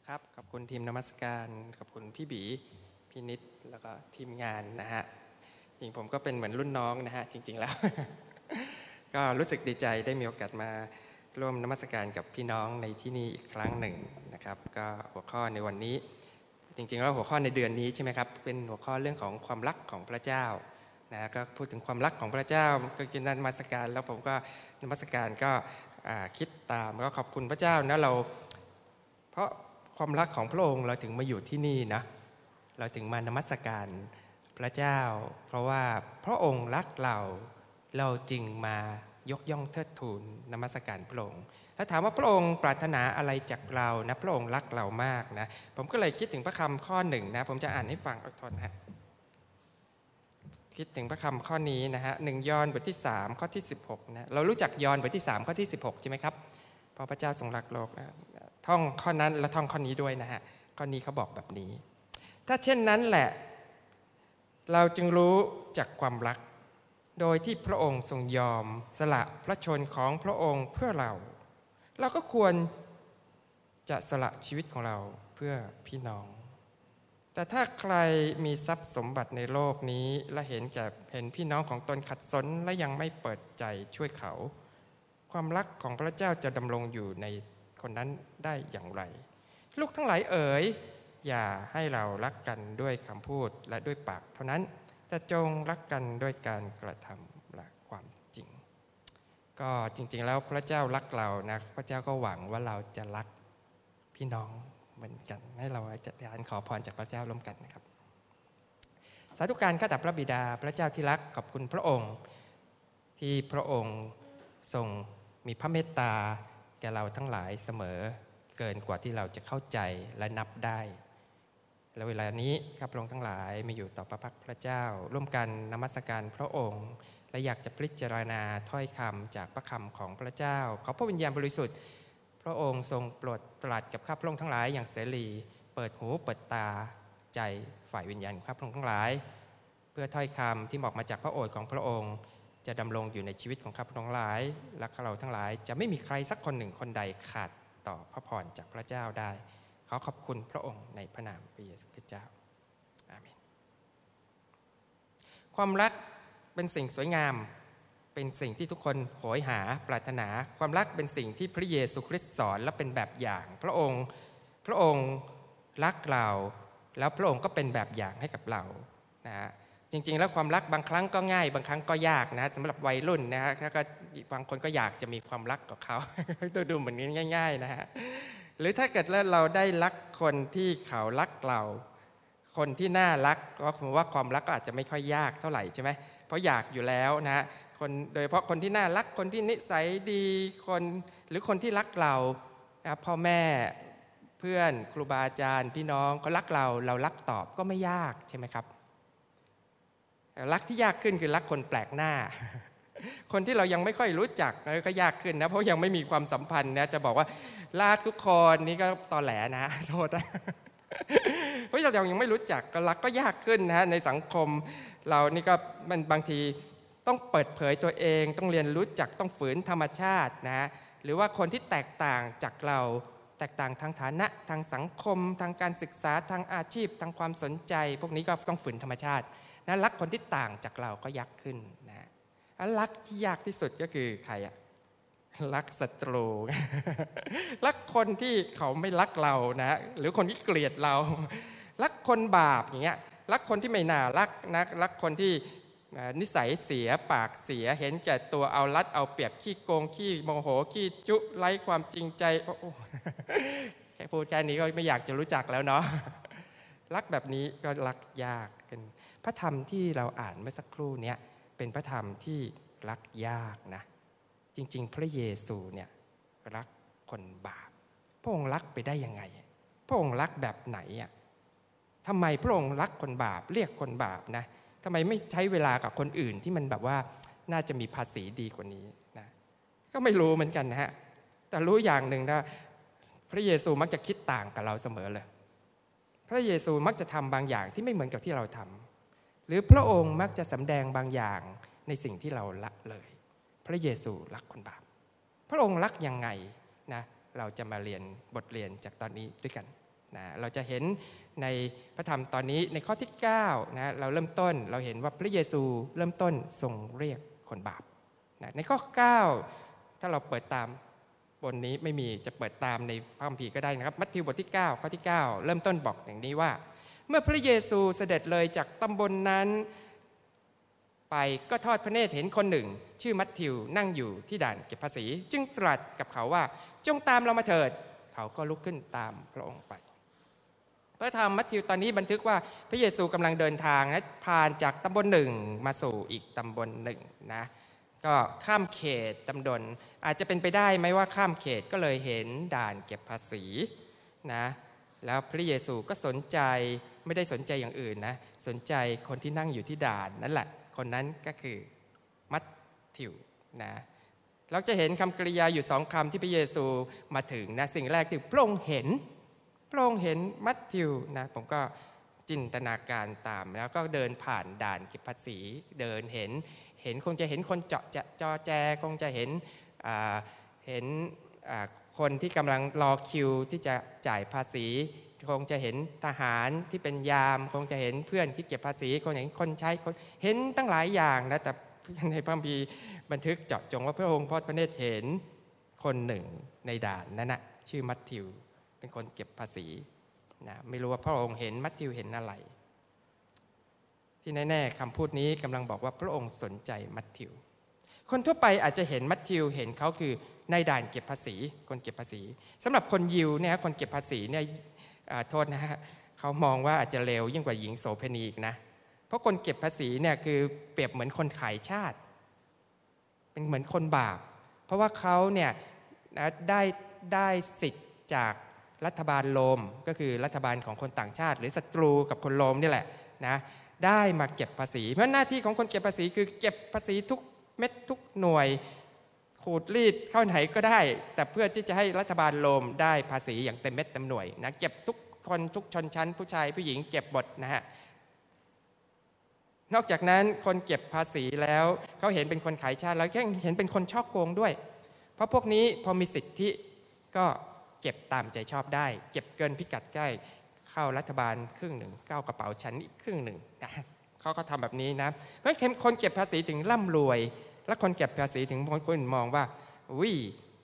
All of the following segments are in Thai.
นะครับ ขอบคุณทีมนมัสการ ขอบคุณพี่บีพี่นิด แล้วก็ทีมงานนะฮะ จริงผมก็เป็นเหมือนรุ่นน้องนะฮะ จริง ๆ แล้ว ก็รู้สึกดีใจได้มีโอกาสมาร่วมนมัสการกับพี่น้องในที่นี่อีกครั้งหนึ่งนะครับ ก็หัวข้อในวันนี้ จริง ๆ แล้วหัวข้อในเดือนนี้ใช่ไหมครับ เป็นหัวข้อเรื่องของความรักของพระเจ้านะก็พูดถึงความรักของพระเจ้าก็กินนมัสการ แล้วผมก็นมัสการก็คิดตามก็ขอบคุณพระเจ้านะเรา เพราะ ความรักของพระองค์เราถึงมาอยู่ที่นี่นะเราถึงมานมัสการพระเจ้า เพราะว่าพระองค์รักเราเราจึงมายกย่องเทิดทูนนมัสการพระองค์ถ้าถามว่าพระองค์ปรารถนาอะไรจากเรานะพระองค์รักเรามากนะผมก็เลยคิดถึงพระคำข้อหนึ่งนะผมจะอ่านให้ฟังอดทนฮะคิดถึงพระคำข้อนี้นะฮะหนึ่งยอห์นบทที่ 3 ข้อที่ 16นะเรารู้จักยอห์นบทที่ 3 ข้อที่ 16 ใช่ไหมครับพอพระเจ้าทรงรักโลกนะ ท่องข้อนั้นและท่องข้อนี้ด้วยนะฮะข้อนี้เขาบอกแบบนี้ ถ้าเช่นนั้นแหละ เราจึงรู้จากความรัก โดยที่พระองค์ทรงยอมสละพระชนของพระองค์เพื่อเรา เราก็ควรจะสละชีวิตของเราเพื่อพี่น้อง แต่ถ้าใครมีทรัพย์สมบัติในโลกนี้และเห็นแก่เห็นพี่น้องของตนขัดสนและยังไม่เปิดใจช่วยเขา ความรักของพระเจ้าจะดำรงอยู่ใน คนนั้นได้อย่างไร ลูกทั้งหลายเอ๋ยอย่าให้เรารักกันด้วยคำพูดและด้วยปากเท่านั้นแต่จงรักกันด้วยการกระทำและความจริง ก็จริง ๆ แล้วพระเจ้ารักเรานะพระเจ้าก็หวังว่าเราจะรักพี่น้องเหมือนกัน ให้เราจะทานขอพรจากพระเจ้าร่วมกันนะครับ สาธุการข้าแต่พระบิดาพระเจ้าที่รักขอบคุณพระองค์ ที่พระองค์ทรงมีพระเมตตา แก่เราทั้งหลายเสมอเกินกว่าที่เราจะเข้าใจและนับได้ และเวลานี้ข้าพระองค์ทั้งหลายมาอยู่ต่อพระพักพระเจ้า ร่วมกันนมัสการพระองค์ และอยากจะพิจารณาถ้อยคำจากพระคำของพระเจ้า ขอพระวิญญาณบริสุทธิ์ พระองค์ทรงโปรดตรัสกับข้าพระองค์ทั้งหลายอย่างเสรี เปิดหูเปิดตาใจฝ่ายวิญญาณข้าพระองค์ทั้งหลาย เพื่อถ้อยคำที่บอกมาจากพระโอษฐ์ของพระองค์ จะดำรงอยู่ในชีวิตของข้าพเจ้าทั้งหลาย และข้าเราทั้งหลาย จะไม่มีใครสักคนหนึ่งคนใดขาดต่อพระพรจากพระเจ้าได้ ขอขอบคุณพระองค์ในพระนามพระเยซูคริสต์เจ้า อาเมน ความรักเป็นสิ่งสวยงาม เป็นสิ่งที่ทุกคนโหยหาปรารถนา ความรักเป็นสิ่งที่พระเยซูคริสต์สอนและเป็นแบบอย่าง พระองค์ พระองค์รักเรา แล้วพระองค์ก็เป็นแบบอย่างให้กับเรา นะฮะ จริง ๆ แล้วความรักบางครั้งก็ง่าย บางครั้งก็ยากนะสำหรับวัยรุ่นนะฮะก็บางคนก็อยากจะมีความรักกับเขาตัวดูเหมือนง่าย ๆนะฮะหรือถ้าเกิดแล้วเราได้รักคนที่เขารักเรา คนที่น่ารักก็ผมว่าความรักก็อาจจะไม่ค่อยยากเท่าไหร่ใช่ไหมเพราะอยากอยู่แล้วนะคนโดยเฉพาะคนที่น่ารักคนที่นิสัยดีคนหรือคนที่รักเรานะพ่อแม่เพื่อนครูบาอาจารย์ พี่น้องเขารักเราเรารักตอบก็ไม่ยากใช่ไหมครับ รักที่ยากขึ้นคือรักคนแปลกหน้า คนที่เรายังไม่ค่อยรู้จักก็ยากขึ้นนะ เพราะยังไม่มีความสัมพันธ์นะจะบอกว่ารักทุกคนนี่ก็ตอแหลนะโทษนะเพราะเรายังไม่รู้จักก็รักก็ยากขึ้นนะในสังคม เรานี่ก็มันบางทีต้องเปิดเผยตัวเอง ต้องเรียนรู้จักต้องฝืนธรรมชาตินะหรือว่าคนที่แตกต่างจากเราแตกต่างทางฐานะทางสังคม ทางการศึกษาทางอาชีพ ทางความสนใจ พวกนี้ก็ต้องฝืนธรรมชาติ นะรักคนที่ต่างจากเราก็ยากขึ้นนะรักที่ยากที่สุดก็คือใครอะรักศัตรู รักคนที่เขาไม่รักเรานะ หรือคนที่เกลียดเรา รักคนบาปอย่างเงี้ย รักคนที่ไม่น่ารักนะรักคนที่นิสัยเสียปากเสียเห็นแก่ตัวเอารัดเอาเปรียบขี้โกงขี้โมโหขี้จุไร้ความจริงใจแค่พูดแค่นี้ก็ไม่อยากจะรู้จักแล้วเนาะรักแบบนี้ก็รักยาก พระธรรมที่เราอ่านเมื่อสักครู่นี้เป็นพระธรรมที่รักยากนะ จริง ๆ พระเยซูเนี่ยรักคนบาป พระองค์รักไปได้ยังไง พระองค์รักแบบไหนอะทำไมพระองค์รักคนบาป เรียกคนบาปนะทำไมไม่ใช้เวลากับคนอื่นที่มันแบบว่าน่าจะมีภาษีดีกว่านี้นะก็ไม่รู้เหมือนกันนะฮะแต่รู้อย่างหนึ่งนะพระเยซูมักจะคิดต่างกับเราเสมอเลย พระเยซูมักจะทำบางอย่างที่ไม่เหมือนกับที่เราทำ หรือพระองค์มักจะสำแดงบางอย่างในสิ่งที่เราละเลย พระเยซูรักคนบาป พระองค์รักยังไงนะเราจะมาเรียนบทเรียนจากตอนนี้ด้วยกันนะเราจะเห็นในพระธรรมตอนนี้ในข้อที่9นะเราเริ่มต้นเราเห็นว่าพระเยซูเริ่มต้นทรงเรียกคนบาปนะในข้อ 9 ถ้าเราเปิดตามบนนี้ไม่มีจะเปิดตามในพระคัมภีร์ก็ได้นะครับ มัทธิวบทที่ 9 ข้อที่ 9 เริ่มต้นบอกอย่างนี้ว่า เมื่อพระเยซูเสด็จเลยจากตำบลนนั้น ไปก็ทอดพระเนตรเห็นคนหนึ่ง ชื่อมัทธิวนั่งอยู่ที่ด่านเก็บภาษี จึงตรัสกับเขาว่าจงตามเรามาเถิด เขาก็ลุกขึ้นตามพระองค์ไป พระธรรมมัทธิวตอนนี้บันทึกว่าพระเยซูกำลังเดินทางนะผ่านจากตำบลหนึ่งมาสู่อีกตำบลหนึ่งนะก็ข้ามเขตตำบลอาจจะเป็นไปได้ไหมว่าข้ามเขตก็เลยเห็นด่านเก็บภาษีนะแล้วพระเยซูก็สนใจ ไม่ได้สนใจอย่างอื่นนะ สนใจคนที่นั่งอยู่ที่ด่านนั่นแหละ คนนั้นก็คือมัทธิวนะเราจะเห็นคำกริยาอยู่สองคำที่พระเยซูมาถึงนะสิ่งแรกที่พระองค์เห็นพระองค์เห็นมัทธิวนะผมก็จินตนาการตาม แล้วก็เดินผ่านด่านเก็บภาษีเดินเห็นเห็นคงจะเห็นคนเจาะจะจอแจคงจะเห็นเห็นคนที่กำลังรอคิวที่จะจ่ายภาษี คงจะเห็นทหารที่เป็นยาม คงจะเห็นเพื่อนที่เก็บภาษีคงเห็นคนใช้คนเห็นตั้งหลายอย่างนะแต่ในพระคัมภีบันทึกเจาะจงว่าพระองค์พระพระเนตรเห็นคนหนึ่งในด่านนั้นนะชื่อมัทธิว เป็นคนเก็บภาษีนะไม่รู้ว่าพระองค์เห็นมัทธิวเห็นอะไร ที่แน่ๆคำพูดนี้กำลังบอกว่าพระองค์สนใจมัทธิว คนทั่วไปอาจจะเห็นมัทธิวเห็นเขาคือในด่านเก็บภาษีคนเก็บภาษีสำหรับคนยิวเนี่ยคนเก็บภาษีเนี่ย โทษนะฮะเขามองว่าอาจจะเลวยิ่งกว่าหญิงโสเภณีอีกนะ เพราะคนเก็บภาษีเนี่ยคือเปรียบเหมือนคนขายชาติ เป็นเหมือนคนบาป เพราะว่าเขาเนี่ยได้ได้สิทธิ์จากรัฐบาลโรมก็คือรัฐบาลของคนต่างชาติ หรือศัตรูกับคนโรมนี่แหละนะได้มาเก็บภาษี เพราะหน้าที่ของคนเก็บภาษีคือเก็บภาษีทุกเม็ดทุกหน่วย ขูดรีดเข้าไหนก็ได้ แต่เพื่อที่จะให้รัฐบาลโรมได้ภาษีอย่างเต็มเม็ดเต็มหน่วยนะเก็บทุกคนทุกชนชั้น ผู้ชายผู้หญิงเก็บบทนะฮะนอกจากนั้นคนเก็บภาษีแล้วเขาเห็นเป็นคนขายชาติแล้วยังเห็นเป็นคนชอบโกงด้วย เพราะพวกนี้พอมีสิทธิก็เก็บตามใจชอบได้ เก็บเกินพิกัดใกล้เข้ารัฐบาลครึ่งหนึ่งเข้ากระเป๋าฉันอีกครึ่งหนึ่งนะเขาก็ทำแบบนี้นะเพราะคนเก็บภาษีถึงร่ำรวย และคนเก็บภาษีถึงคนมองว่าวิ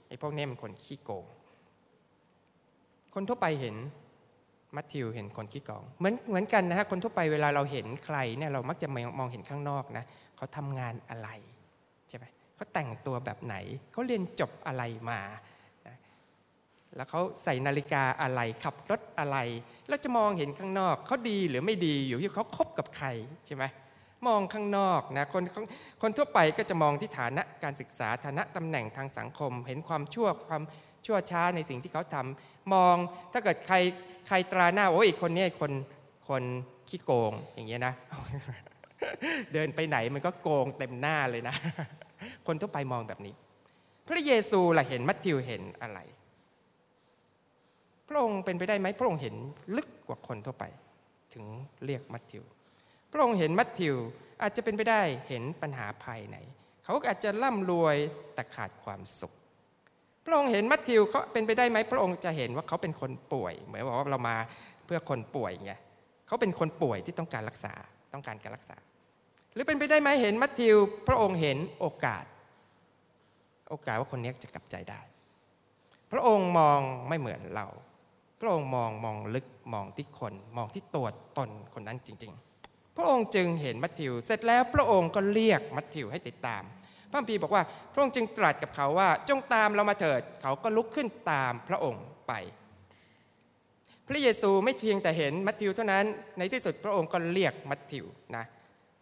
ไอ้พวกนี้มันคนขี้โกง คนทั่วไปเห็นมัทธิวเห็นคนขี้โกงเหมือนเหมือนกันนะฮะคนทั่วไปเวลาเราเห็นใครเนี่ยเรามักจะมองเห็นข้างนอกนะเขาทำงานอะไรใช่ไหมเขาแต่งตัวแบบไหนเขาเรียนจบอะไรมาแล้วเขาใส่นาฬิกาอะไรขับรถอะไร เราจะมองเห็นข้างนอกเขาดีหรือไม่ดีอยู่ที่เขาคบกับใครใช่ไหม มองข้างนอกนะคนคนทั่วไปก็จะมองที่ฐานะการศึกษาฐานะตำแหน่งทางสังคม เห็นความชั่วความชั่วช้าในสิ่งที่เขาทำมองถ้าเกิดใครใครตราหน้าโอ้ยคนนี้คนคนขี้โกงอย่างเงี้ยนะ เดินไปไหนมันก็โกงเต็มหน้าเลยนะ คนทั่วไปมองแบบนี้ พระเยซูล่ะเห็นมัทธิวเห็นอะไร พระองค์เป็นไปได้ไหมพระองค์เห็นลึกกว่าคนทั่วไป ถึงเรียกมัทธิว พระองค์เห็นมัทธิวอาจจะเป็นไปได้เห็นปัญหาภายใน เขาอาจจะร่ำรวยแต่ขาดความสุข พระองค์เห็นมัทธิวเขาเป็นไปได้ไหมพระองค์จะเห็นว่าเขาเป็นคนป่วย เหมือนบอกว่าเรามาเพื่อคนป่วยไงเขาเป็นคนป่วยที่ต้องการรักษาต้องการการรักษา หรือเป็นไปได้ไหมเห็นมัทธิว พระองค์เห็นโอกาส โอกาสว่าคนนี้จะกลับใจได้ พระองค์มองไม่เหมือนเรา พระองค์มองมองลึกมองที่คน มองที่ตัวตนคนนั้นจริง ๆ พระองค์จึงเห็นมัทธิว เสร็จแล้วพระองค์ก็เรียกมัทธิวให้ติดตาม พระพีบอกว่าพระองค์จึงตรัสกับเขาว่าจงตามเรามาเถิด เขาก็ลุกขึ้นตามพระองค์ไป พระเยซูไม่เพียงแต่เห็นมัทธิวเท่านั้นในที่สุดพระองค์ก็เรียกมัทธิวนะ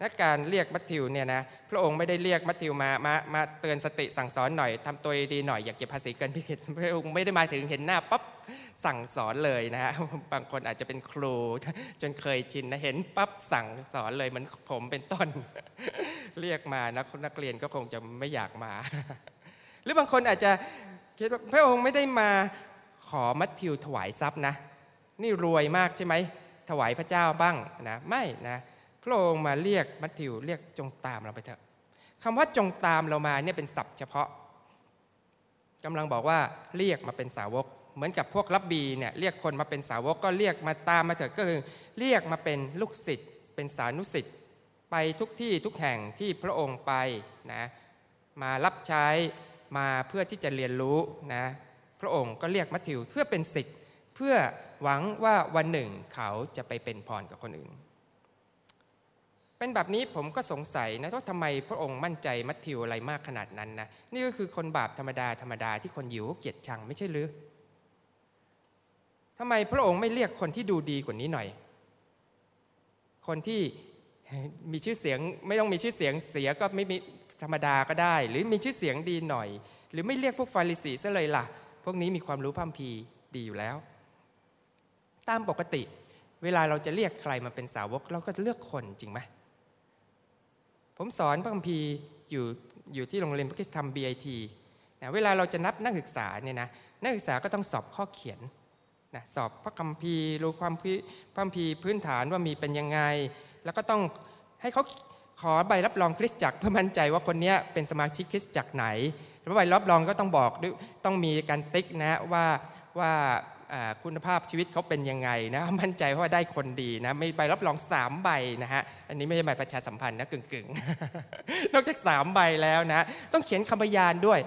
และการเรียกมัทธิวเนี่ยนะพระองค์ไม่ได้เรียกมัทธิวมามามาเตือนสติสั่งสอนหน่อยทำตัวดีหน่อยอยากเก็บภาษีเกินพิเศษพระองค์ไม่ได้มาถึงเห็นหน้าปั๊บสั่งสอนเลยนะฮะบางคนอาจจะเป็นครูจนเคยชินนะเห็นปั๊บสั่งสอนเลยเหมือนผมเป็นต้น เรียกมานะนักเรียนก็คงจะไม่อยากมา หรือบางคนอาจจะคิดว่าพระองค์ไม่ได้มาขอมัทธิวถวายทรัพย์นะ นี่รวยมากใช่ไหมถวายพระเจ้าบ้างนะไม่นะ พระองค์มาเรียกมัทธิวเรียกจงตามเราไปเถอะคำว่าจงตามเรามาเนี่ยเป็นศัพท์เฉพาะกำลังบอกว่าเรียกมาเป็นสาวก เหมือนกับพวกรับบีเนี่ยเรียกคนมาเป็นสาวกก็เรียกมาตามมาเถิดก็คือเรียกมาเป็นลูกศิษย์เป็นสานุศิษย์ไปทุกที่ทุกแห่งที่พระองค์ไปนะมารับใช้มาเพื่อที่จะเรียนรู้นะพระองค์ก็เรียกมัทธิวเพื่อเป็นศิษย์เพื่อหวังว่าวันหนึ่งเขาจะไปเป็นพรกับคนอื่น เป็นแบบนี้ผมก็สงสัยนะว่าทำไมพระองค์มั่นใจมัทธิวอะไรมากขนาดนั้นนะนี่ก็คือคนบาปธรรมดาธรรมดาที่คนยิวเกลียดชังไม่ใช่หรือทำไมพระองค์ไม่เรียกคนที่ดูดีกว่านี้หน่อย คนที่มีชื่อเสียงไม่ต้องมีชื่อเสียงเสียก็ไม่มีธรรมดาก็ได้ หรือมีชื่อเสียงดีหน่อย หรือไม่เรียกพวกฟาริสีซะเลยล่ะ พวกนี้มีความรู้พัมพีดีอยู่แล้ว ตามปกติ เวลาเราจะเรียกใครมาเป็นสาวก เราก็จะเลือกคนจริงไหม ผมสอนพระคัมภีร์อยู่อยู่ที่โรงเรียนพระคิสธรรม BIT นะเวลาเราจะนับนักศึกษาเนี่ยนะนักศึกษาก็ต้องสอบข้อเขียนนะสอบพระคัมภีร์รู้ความพระคัมภีร์พื้นฐานว่ามีเป็นยังไง แล้วก็ต้องให้เขาขอใบรับรองคริสตจักรเพื่อมั่นใจว่าคนนี้เป็นสมาชิกคริสตจักรไหนแล้วใบรับรองก็ต้องบอกด้วยต้องมีการติ๊กนะว่าว่า คุณภาพชีวิตเขาเป็นยังไงนะมั่นใจว่าได้คนดีนะมีใบรับรองสามใบนะฮะอันนี้ไม่ใช่ใบประชาสัมพันธ์นะกึ่งๆ นอกจากสามใบแล้วนะต้องเขียนคำพยานด้วย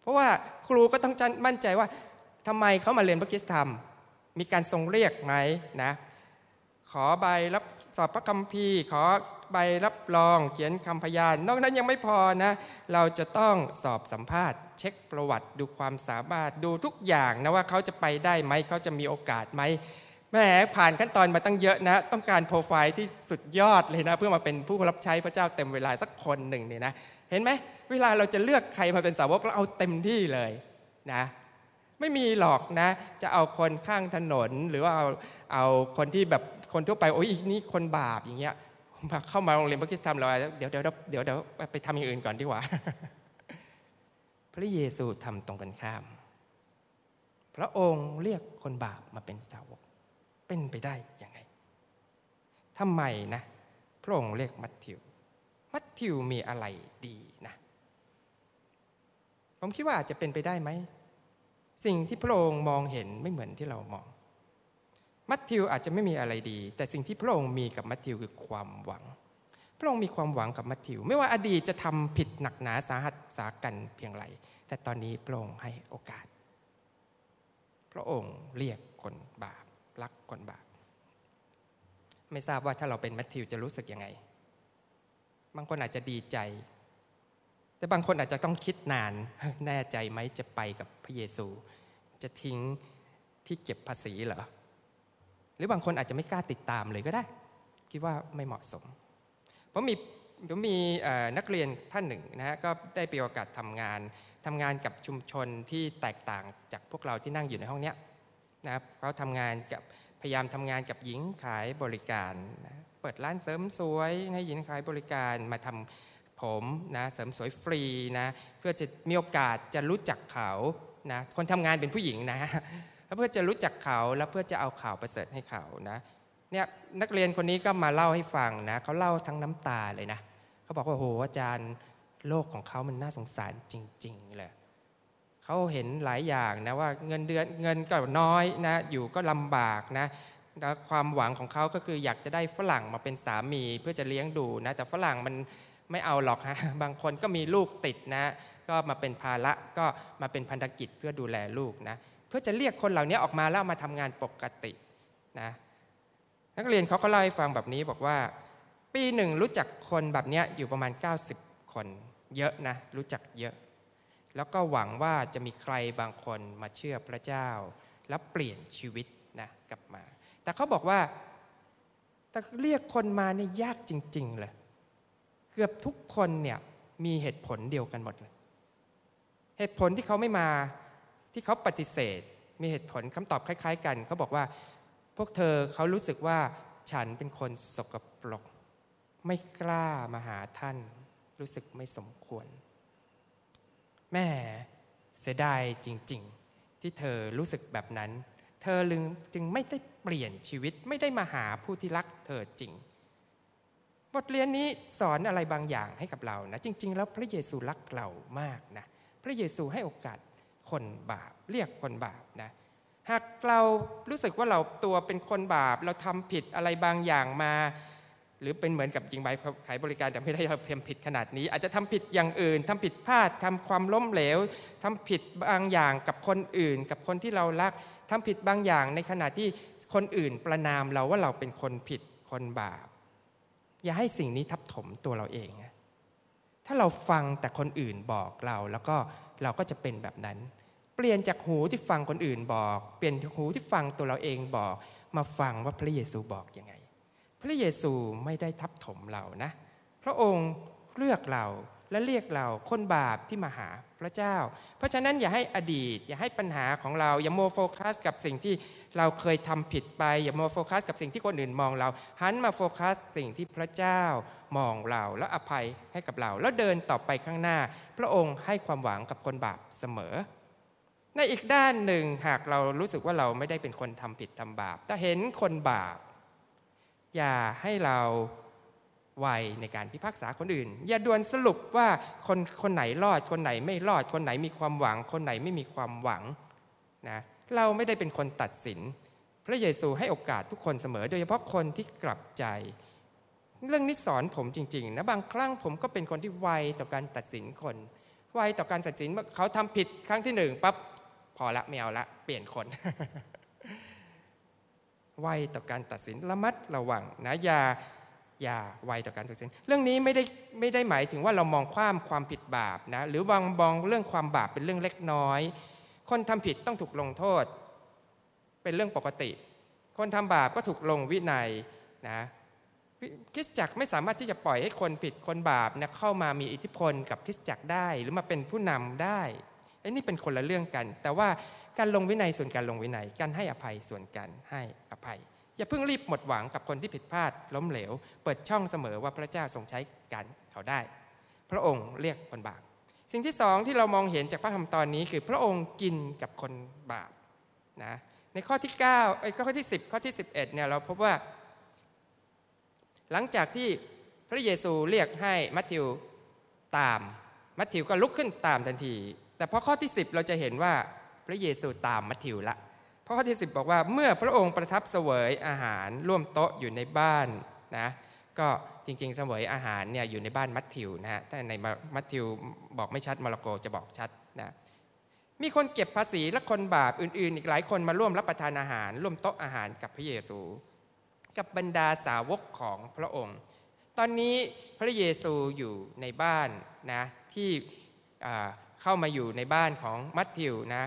เพราะว่าครูก็ต้องมั่นใจว่าทำไมเขามาเรียนพระคิสธรรม มีการทรงเรียกไหมนะขอใบรับสอบพระคัมภีร์ ขอใบรับรองเขียนคำพยาน นอกนั้นยังไม่พอนะเราจะต้องสอบสัมภาษณ์ เช็คประวัติดูความสามารถดูทุกอย่างนะว่าเขาจะไปได้ไหมเขาจะมีโอกาสไหมแม่ผ่านขั้นตอนมาตั้งเยอะนะ ต้องการโปรไฟล์ที่สุดยอดเลยนะ เพื่อมาเป็นผู้รับใช้พระเจ้าเต็มเวลาสักคนหนึ่งเนี่ยนะเห็นไหมเวลาเราจะเลือกใครมาเป็นสาวกเราเอาเต็มที่เลยนะไม่มีหรอกนะ จะเอาคนข้างถนนหรือว่าเอาเอาคนที่แบบคนทั่วไปโอ้ยนี่คนบาปอย่างเงี้ยมาเข้ามาโรงเรียนพระคิสธรรมเราเดี๋ยวเดี๋ยวเดี๋ยวเดี๋ยวไปทำอย่างอื่นก่อนดีกว่า พระเยซูทำตรงกันข้าม พระองค์เรียกคนบาปมาเป็นสาวก เป็นไปได้ยังไงทำไมนะ พระองค์เรียกมัทธิว มัทธิวมีอะไรดีนะ ผมคิดว่าอาจจะเป็นไปได้ไหม สิ่งที่พระองค์มองเห็นไม่เหมือนที่เรามอง มัทธิวอาจจะไม่มีอะไรดี แต่สิ่งที่พระองค์มีกับมัทธิวคือความหวัง พระองค์มีความหวังกับมัทธิว ไม่ว่าอดีตจะทำผิดหนักหนาสาหัสสากันเพียงไร แต่ตอนนี้พระองค์ให้โอกาส พระองค์เรียกคนบาปรักคนบาปไม่ทราบว่าถ้าเราเป็นมัทธิวจะรู้สึกยังไง บางคนอาจจะดีใจ แต่บางคนอาจจะต้องคิดนาน แน่ใจไหมจะไปกับพระเยซู จะทิ้งที่เก็บภาษีเหรอ หรือบางคนอาจจะไม่กล้าติดตามเลยก็ได้ คิดว่าไม่เหมาะสม ผมมีผมมีนักเรียนท่านหนึ่งนะฮะก็ได้ปีโอกาสทำงานทำงานกับชุมชนที่แตกต่างจากพวกเราที่นั่งอยู่ในห้องนี้นะครับเขาทำงานกับพยายามทำงานกับหญิงขายบริการนะเปิดร้านเสริมสวยให้หญิงขายบริการมาทำผมนะเสริมสวยฟรีนะเพื่อจะมีโอกาสจะรู้จักเขานะคนทำงานเป็นผู้หญิงนะแล้วเพื่อจะรู้จักเขาแล้วเพื่อจะเอาข่าวประเสริฐให้เขานะ เนี่ยนักเรียนคนนี้ก็มาเล่าให้ฟังนะเขาเล่าทั้งน้ำตาเลยนะเขาบอกว่าโหอาจารย์โลกของเขามันน่าสงสารจริง ๆเลยเขาเห็นหลายอย่างนะว่าเงินเดือนเงินก็น้อยนะอยู่ก็ลำบากนะแล้วความหวังของเขาก็คืออยากจะได้ฝรั่งมาเป็นสามีเพื่อจะเลี้ยงดูนะแต่ฝรั่งมันไม่เอาหรอกฮะบางคนก็มีลูกติดนะ ก็มาเป็นภาระก็มาเป็นพันธกิจเพื่อดูแลลูกนะเพื่อจะเรียกคนเหล่านี้ออกมาแล้วมาทำงานปกตินะ นักเรียนเขาก็เล่าให้ฟังแบบนี้บอกว่า ปีหนึ่งรู้จักคนแบบนี้อยู่ประมาณ 90 คน เยอะนะ รู้จักเยอะ แล้วก็หวังว่าจะมีใครบางคนมาเชื่อพระเจ้า แล้วเปลี่ยนชีวิตนะกลับมา แต่เขาบอกว่าแต่เรียกคนมาเนี่ยยากจริง ๆ เลยเกือบทุกคนเนี่ยมีเหตุผลเดียวกันหมดเลยเหตุผลที่เขาไม่มาที่เขาปฏิเสธ มีเหตุผลคำตอบคล้าย ๆ กันเขาบอกว่า พวกเธอเขารู้สึกว่าฉันเป็นคนสกปรก ไม่กล้ามาหาท่าน รู้สึกไม่สมควร แม่เสียดายจริง ๆ ที่เธอรู้สึกแบบนั้น เธอลึงจึงไม่ได้เปลี่ยนชีวิตไม่ได้มาหาผู้ที่รักเธอจริง บทเรียนนี้สอนอะไรบางอย่างให้กับเรานะ จริง ๆ แล้วพระเยซูรักเรามากนะ พระเยซูให้โอกาสคนบาปเรียกคนบาปนะ หากเรารู้สึกว่าเราตัวเป็นคนบาป เราทำผิดอะไรบางอย่างมา หรือเป็นเหมือนกับยิงใบขายบริการแต่ไม่ได้เพียมผิดขนาดนี้ อาจจะทำผิดอย่างอื่นทำผิดพลาดทำความล้มเหลวทำผิดบางอย่างกับคนอื่น กับคนที่เรารักทำผิดบางอย่างในขณะที่คนอื่นประนามเราว่าเราเป็นคนผิดคนบาป อย่าให้สิ่งนี้ทับถมตัวเราเอง ถ้าเราฟังแต่คนอื่นบอกเราแล้วก็เราก็จะเป็นแบบนั้น เปลี่ยนจากหูที่ฟังคนอื่นบอก เปลี่ยนหูที่ฟังตัวเราเองบอก มาฟังว่าพระเยซูบอกยังไง พระเยซูไม่ได้ทับถมเรานะ พระองค์เลือกเราและเรียกเราคนบาปที่มาหาพระเจ้า เพราะฉะนั้นอย่าให้อดีต อย่าให้ปัญหาของเรา อย่ามัวโฟกัสกับสิ่งที่เราเคยทำผิดไป อย่ามัวโฟกัสกับสิ่งที่คนอื่นมองเรา หันมาโฟกัสสิ่งที่พระเจ้ามองเรา และอภัยให้กับเรา แล้วเดินต่อไปข้างหน้า พระองค์ให้ความหวังกับคนบาปเสมอ ในอีกด้านหนึ่งหากเรารู้สึกว่าเราไม่ได้เป็นคนทำผิดทำบาป แต่เห็นคนบาป อย่าให้เราไวในการพิพากษาคนอื่น อย่าด่วนสรุปว่าคนคนไหนรอด คนไหนไม่รอด คนไหนมีความหวัง คนไหนไม่มีความหวังนะเราไม่ได้เป็นคนตัดสิน พระเยซูให้โอกาสทุกคนเสมอ โดยเฉพาะคนที่กลับใจ เรื่องนี้สอนผมจริงๆนะบางครั้งผมก็เป็นคนที่ไวต่อการตัดสินคนไวต่อการตัดสินเมื่อเขาทำผิดครั้งที่หนึ่งปั๊บ พอละไม่เอาละเปลี่ยนคนไวต่อการตัดสินระมัดระวังนะอย่าอย่าไวต่อการตัดสิน เรื่องนี้ไม่ได้ไม่ได้หมายถึงว่าเรามองความความผิดบาปนะหรือบางมองเรื่องความบาปเป็นเรื่องเล็กน้อย คนทำผิดต้องถูกลงโทษ เป็นเรื่องปกติ คนทำบาปก็ถูกลงวินัยนะคริสจักรไม่สามารถที่จะปล่อยให้คนผิดคนบาปนะเข้ามามีอิทธิพลกับคริสจักรได้ หรือมาเป็นผู้นำได้ อ้นี่เป็นคนละเรื่องกัน แต่ว่าการลงวินัยส่วนการลงวินัย การให้อภัยส่วนการให้อภัย อย่าเพิ่งรีบหมดหวังกับคนที่ผิดพลาดล้มเหลว เปิดช่องเสมอว่าพระเจ้าทรงใช้กันเขาได้ พระองค์เรียกคนบาปสิ่งที่สองที่เรามองเห็นจากพระธรรมตอนนี้ คือพระองค์กินกับคนบาปนะในข้อที่9ไอ้ข้อที่ 10 ข้อที่ 11เนี่ยเราพบว่า หลังจากที่พระเยซูเรียกให้มัทธิวตาม มัทธิวก็ลุกขึ้นตามทันที แต่พอข้อที่ 10 เราจะเห็นว่าพระเยซูตามมัทธิวละพราะข้อที่สิบบอกว่าเมื่อพระองค์ประทับเสวยอาหารร่วมโต๊ะอยู่ในบ้านนะก็จริงๆเสวยอาหารเนี่ยอยู่ในบ้านมัทธิวนะฮะแต่ในมัทธิวบอกไม่ชัดมาระโกจะบอกชัดนะมีคนเก็บภาษีและคนบาปอื่นๆ อีกหลายคนมาร่วมรับประทานอาหาร ร่วมโต๊ะอาหารกับพระเยซู กับบรรดาสาวกของพระองค์ ตอนนี้พระเยซูอยู่ในบ้านนะที่ เข้ามาอยู่ในบ้านของมัทธิวนะ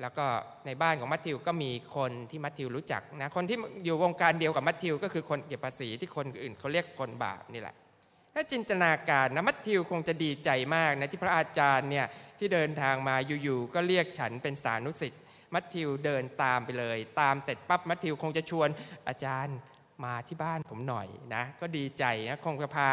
แล้วก็ในบ้านของมัทธิวก็มีคนที่มัทธิวรู้จักนะคนที่อยู่วงการเดียวกับมัทธิว ก็คือคนเก็บภาษีที่คนอื่นเขาเรียกคนบาปนี่แหละถ้าจินตนาการนะมัทธิวคงจะดีใจมากนะที่พระอาจารย์เนี่ยที่เดินทางมาอยู่ๆก็เรียกฉันเป็นสานุสิทธิ์มัทธิวเดินตามไปเลย ตามเสร็จปั๊บมัทธิวคงจะชวนอาจารย์ มาที่บ้านผมหน่อยนะก็ดีใจนะคงจะพา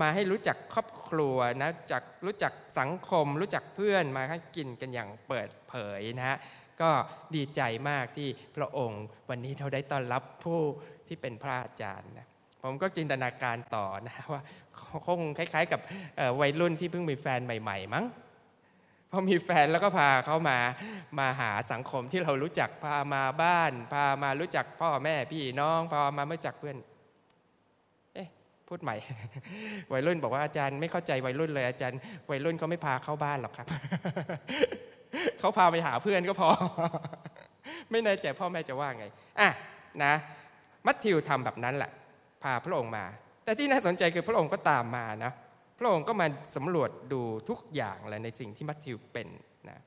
มาให้รู้จักครอบครัวนะจากรู้จักสังคม รู้จักเพื่อนมาให้กินกันอย่างเปิดเผยนะฮะก็ดีใจมากที่พระองค์วันนี้เราได้ต้อนรับผู้ที่เป็นพระอาจารย์นะผมก็จินตนาการต่อนะว่าคงคล้ายๆ กับวัยรุ่นที่เพิ่งมีแฟนใหม่ ๆ มั้ง พอมีแฟนแล้วก็พาเขามามาหาสังคมที่เรารู้จักพามาบ้าน พามารู้จักพ่อแม่พี่น้องพามารู้จักเพื่อน เอ๊ะพูดใหม่ วัยรุ่นบอกว่าอาจารย์ไม่เข้าใจวัยรุ่นเลยอาจารย์ วัยรุ่นเขาไม่พาเข้าบ้านหรอกครับเขาพาไปหาเพื่อนก็พอ ไม่แน่ใจพ่อแม่จะว่าไงอะนะ มัทธิวทำแบบนั้นแหละพาพระองค์มา แต่ที่น่าสนใจคือพระองค์ก็ตามมานะ พระองค์ก็มาสำรวจดูทุกอย่างแหละในสิ่งที่มัทธิวเป็นนะ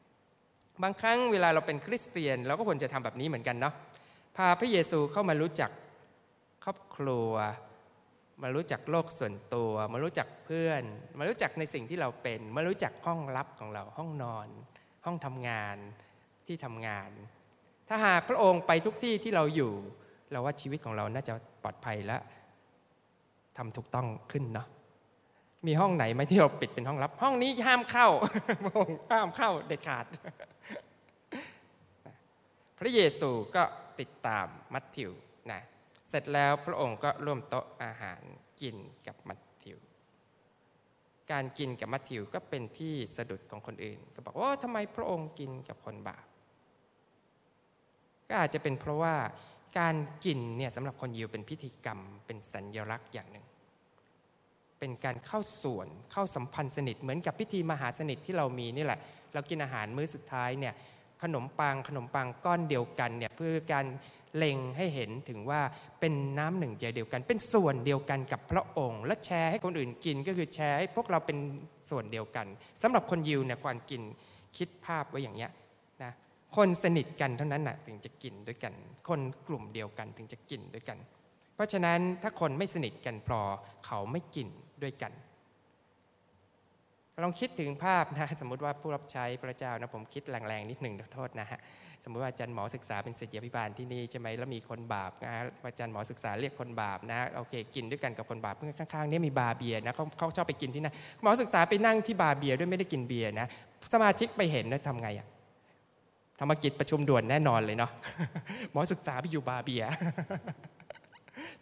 บางครั้งเวลาเราเป็นคริสเตียน เราก็ควรจะทำแบบนี้เหมือนกันเนาะพาพระเยซูเข้ามารู้จักครอบครัว มารู้จักโลกส่วนตัว มารู้จักเพื่อน มารู้จักในสิ่งที่เราเป็น มารู้จักห้องลับของเราห้องนอน ห้องทำงานที่ทำงาน ถ้าหากพระองค์ไปทุกที่ที่เราอยู่ เราว่าชีวิตของเราน่าจะปลอดภัยและทำถูกต้องขึ้นเนาะ มีห้องไหนไหมที่เราปิดเป็นห้องลับ ห้องนี้ห้ามเข้าห้ามเข้าเด็ดขาด พระเยซูก็ติดตามมัทธิวนะเสร็จแล้วพระองค์ก็ร่วมโต๊ะอาหารกินกับมัทธิว การกินกับมัทธิวก็เป็นที่สะดุดของคนอื่น ก็บอกว่าทำไมพระองค์กินกับคนบาปก็อาจจะเป็นเพราะว่าการกินเนี่ยสำหรับคนยิวเป็นพิธีกรรมเป็นสัญญลักษณ์อย่างหนึ่ง เป็นการเข้าส่วนเข้าสัมพันธ์สนิท เหมือนกับพิธีมหาสนิทที่เรามีนี่แหละ เรากินอาหารมื้อสุดท้ายเนี่ยขนมปังขนมปังก้อนเดียวกันเนี่ยเพื่อการเล็งให้เห็นถึงว่าเป็นน้ำหนึ่งใจเดียวกัน เป็นส่วนเดียวกันกับพระองค์ และแชร์ให้คนอื่นกินก็คือแชร์ให้พวกเราเป็นส่วนเดียวกันสำหรับคนยิวเนี่ยการกินคิดภาพไว้อย่างเนี้ยนะคนสนิทกันเท่านั้นนะถึงจะกินด้วยกัน คนกลุ่มเดียวกันถึงจะกินด้วยกัน เพราะฉะนั้นถ้าคนไม่สนิทกันพอเขาไม่กิน ด้วยกัน ลองคิดถึงภาพนะสมมติว่าผู้รับใช้พระเจ้านะผมคิดแรงๆนิดหนึ่งโทษนะฮะสมมติว่าอาจารย์หมอศึกษาเป็นศิษยาภิบาลที่นี่ใช่ไหมแล้วมีคนบาปนะอาจารย์หมอศึกษาเรียกคนบาปนะโอเค กินด้วยกันกับคนบาปเพื่อนข้างๆนี่มีบาเบียนะเขาเขาชอบไปกินที่นั่นหมอศึกษาไปนั่งที่บาเบียด้วยไม่ได้กินเบียนะสมาชิกไปเห็นนะทำไงอะธรรมกิจประชุมด่วนแน่นอนเลยเนาะหมอศึกษาไปอยู่บาเบีย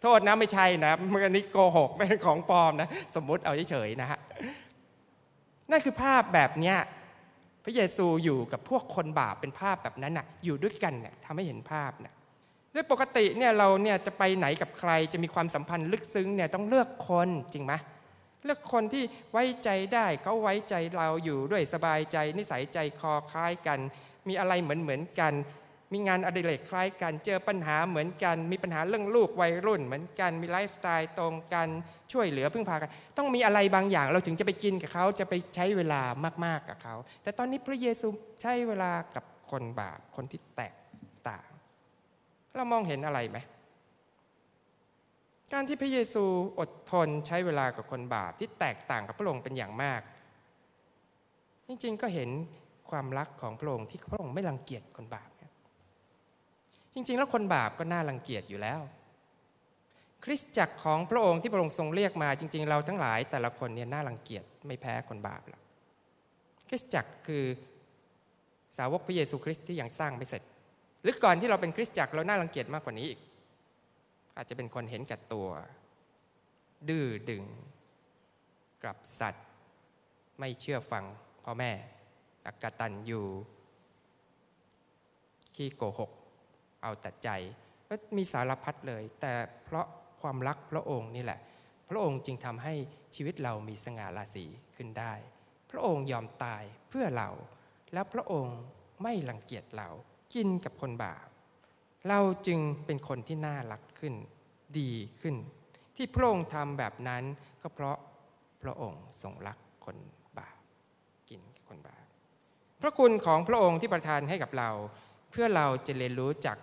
โทษนะไม่ใช่นะมันนี้โกหกไม่ใช่ของปลอมนะสมมุติเอาเฉยๆนะฮะนั่นคือภาพแบบเนี้ยพระเยซูอยู่กับพวกคนบาปเป็นภาพแบบนั้นน่ะอยู่ด้วยกันเนี่ยทำให้เห็นภาพนะด้วยปกติเนี่ยเราเนี่ยจะไปไหนกับใครจะมีความสัมพันธ์ลึกซึ้งเนี่ยต้องเลือกคนจริงไหมเลือกคนที่ไว้ใจได้เขาไว้ใจเราอยู่ด้วยสบายใจนิสัยใจคอคล้ายกัน มีอะไรเหมือนเหมือนกัน มีงานอดิเรกคล้ายกัน เจอปัญหาเหมือนกัน มีปัญหาเรื่องลูกวัยรุ่น เหมือนกัน มีไลฟ์สไตล์ตรงกัน ช่วยเหลือพึ่งพากัน ต้องมีอะไรบางอย่างเราถึงจะไปกินกับเขาจะไปใช้เวลามากๆกับเขา แต่ตอนนี้พระเยซูใช้เวลากับคนบาป คนที่แตกต่าง เรามองเห็นอะไรไหม การที่พระเยซูอดทนใช้เวลากับคนบาปที่แตกต่างกับพระองค์เป็นอย่างมาก จริงๆ ก็เห็นความรักของพระองค์ที่พระองค์ไม่รังเกียจคนบาป จริง ๆ แล้วคนบาปก็น่ารังเกียจอยู่แล้ว คริสตจักรของพระองค์ที่พระองค์ทรงเรียกมาจริง ๆ เราทั้งหลายแต่ละคนเนี่ยน่ารังเกียจไม่แพ้คนบาปหรอกคริสตจักรคือสาวกพระเยซูคริสต์ที่ยังสร้างไม่เสร็จ หรือก่อนที่เราเป็นคริสตจักรเราน่ารังเกียจมากกว่านี้อีก อาจจะเป็นคนเห็นแก่ตัว ดื้อดึงกลับสัตว์ ไม่เชื่อฟังพ่อแม่ อักตันอยู่ขี้โกหก เอาแต่ใจมีสารพัดเลย แต่เพราะความรักพระองค์นี่แหละ พระองค์จึงทำให้ชีวิตเรามีสง่าราศีขึ้นได้ พระองค์ยอมตายเพื่อเรา แล้วพระองค์ไม่รังเกียจเรากินกับคนบาป เราจึงเป็นคนที่น่ารักขึ้น ดีขึ้น ที่พระองค์ทำแบบนั้นก็เพราะพระองค์ทรงรักคนบาปกินคนบาปพระคุณของพระองค์ที่ประทานให้กับเรา เพื่อเราจะเรียนรู้จัก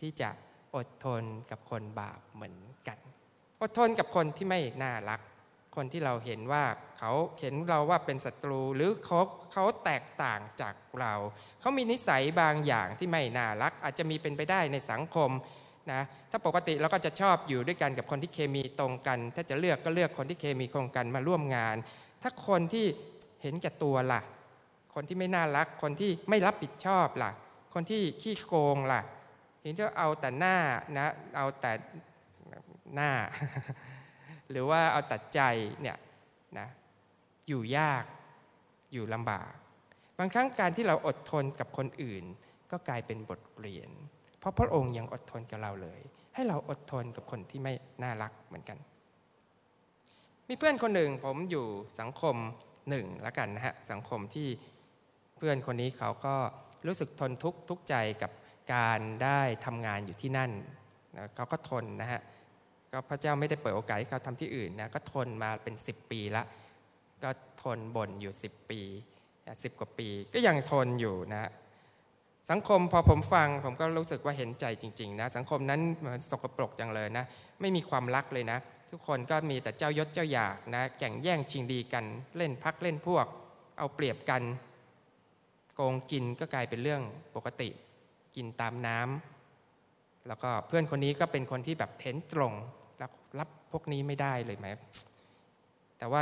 ที่จะอดทนกับคนบาปเหมือนกัน อดทนกับคนที่ไม่น่ารัก คนที่เราเห็นว่าเขาเห็นเราว่าเป็นศัตรูหรือเขาเขาแตกต่างจากเรา เขามีนิสัยบางอย่างที่ไม่น่ารัก อาจจะมีเป็นไปได้ในสังคมนะถ้าปกติเราก็จะชอบอยู่ด้วยกันกับคนที่เคมีตรงกัน ถ้าจะเลือกก็เลือกคนที่เคมีตรงกันมาร่วมงาน ถ้าคนที่เห็นแก่ตัวล่ะ คนที่ไม่น่ารัก คนที่ไม่รับผิดชอบล่ะ คนที่ขี้โกงล่ะ เห็นที่เอาแต่หน้านะเอาแต่หน้า หรือว่าเอาแต่ใจเนี่ยนะอยู่ยากอยู่ลำบาก บางครั้งการที่เราอดทนกับคนอื่น ก็กลายเป็นบทเรียน เพราะพระองค์ยังอดทนกับเราเลย ให้เราอดทนกับคนที่ไม่น่ารักเหมือนกัน มีเพื่อนคนหนึ่งผมอยู่สังคมหนึ่งแล้วกันนะฮะสังคมที่เพื่อนคนนี้เขาก็รู้สึกทนทุกข์ทุกใจกับ การได้ทำงานอยู่ที่นั่นนะเขาก็ทนนะฮะก็พระเจ้าไม่ได้เปิดโอกาสให้เขาทำที่อื่นนะก็ทนมาเป็น 10 ปีละก็ทนบ่นอยู่ 10 ปีสิบกว่าปี ก็ยังทนอยู่นะสังคมพอผมฟังผมก็รู้สึกว่าเห็นใจจริงๆนะสังคมนั้นมันสกปรกจังเลยนะไม่มีความรักเลยนะ ทุกคนก็มีแต่เจ้ายศเจ้าอยากนะแข่งแย่งชิงดีกันเล่นพักเล่นพวก เอาเปรียบกัน โกงกินก็กลายเป็นเรื่องปกติ กินตามน้ำแล้วก็เพื่อนคนนี้ก็เป็นคนที่แบบเทนตรงรับรับพวกนี้ไม่ได้เลยไหมแต่ว่า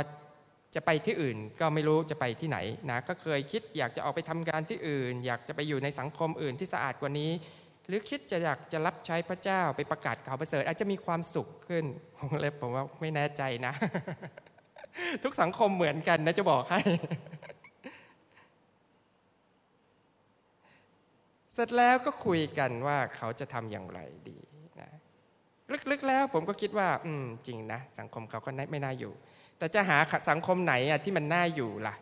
จะไปที่อื่นก็ไม่รู้จะไปที่ไหนนะก็เคยคิดอยากจะออกไปทำงานที่อื่น อยากจะไปอยู่ในสังคมอื่นที่สะอาดกว่านี้ หรือคิดจะอยากจะรับใช้พระเจ้าไปประกาศข่าวประเสริฐอาจจะมีความสุขขึ้นผมเลยผมว่าไม่แน่ใจนะ ทุกสังคมเหมือนกันนะจะบอกให้ เส ร็จแล้วก็คุยกันว่าเขาจะทำอย่างไรดีนะลึกๆแล้วผมก็คิดว่า อืมจริงนะสังคมเขาก็ไม่น่าอยู่ แต่จะหาสังคมไหนอะที่มันน่าอยู่ล่ะ